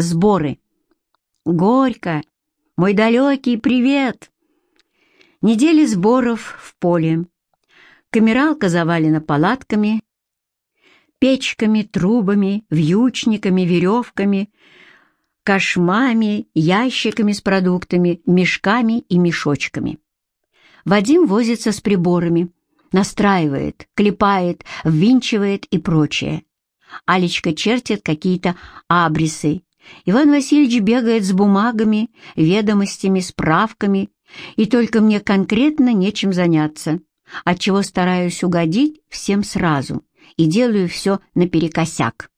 Сборы. Горько. Мой далекий привет. Недели сборов в поле. Камералка завалена палатками, печками, трубами, вьючниками, веревками, кошмами, ящиками с продуктами, мешками и мешочками. Вадим возится с приборами, настраивает, клепает, ввинчивает и прочее. Алечка чертит какие-то абрисы. Иван Васильевич бегает с бумагами, ведомостями, справками, и только мне конкретно нечем заняться, отчего стараюсь угодить всем сразу и делаю все наперекосяк.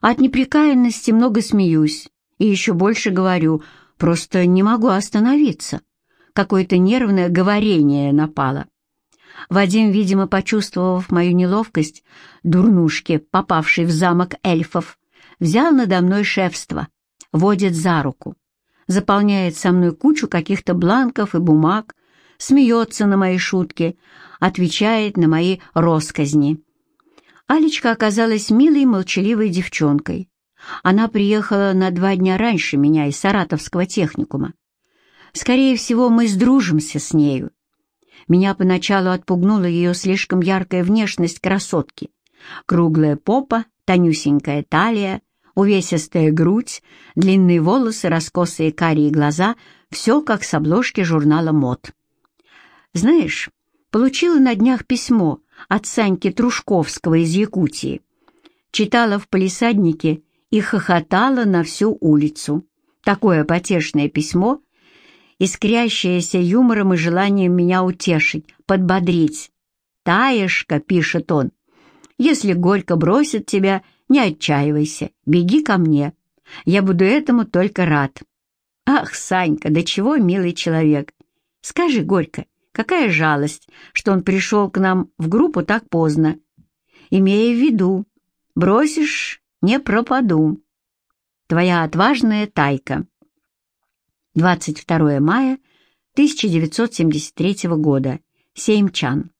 От неприкаянности много смеюсь и еще больше говорю, просто не могу остановиться. Какое-то нервное говорение напало. Вадим, видимо, почувствовав мою неловкость, дурнушки, попавший в замок эльфов, взял надо мной шефство, водит за руку, заполняет со мной кучу каких-то бланков и бумаг, смеется на мои шутки, отвечает на мои росказни. Алечка оказалась милой молчаливой девчонкой. Она приехала на два дня раньше меня из Саратовского техникума. Скорее всего, мы сдружимся с нею. Меня поначалу отпугнула ее слишком яркая внешность красотки. Круглая попа, тонюсенькая талия, увесистая грудь, длинные волосы, раскосые карие глаза — все как с обложки журнала «Мод». Знаешь, получила на днях письмо от Саньки Трушковского из Якутии. Читала в полисаднике и хохотала на всю улицу. Такое потешное письмо — искрящаяся юмором и желанием меня утешить, подбодрить. «Таешка», — пишет он, — «если горько бросит тебя, не отчаивайся, беги ко мне. Я буду этому только рад». «Ах, Санька, да чего милый человек! Скажи, Горько, какая жалость, что он пришел к нам в группу так поздно. Имея в виду, бросишь — не пропаду. Твоя отважная Тайка». 22 мая 1973 года. Сеймчан.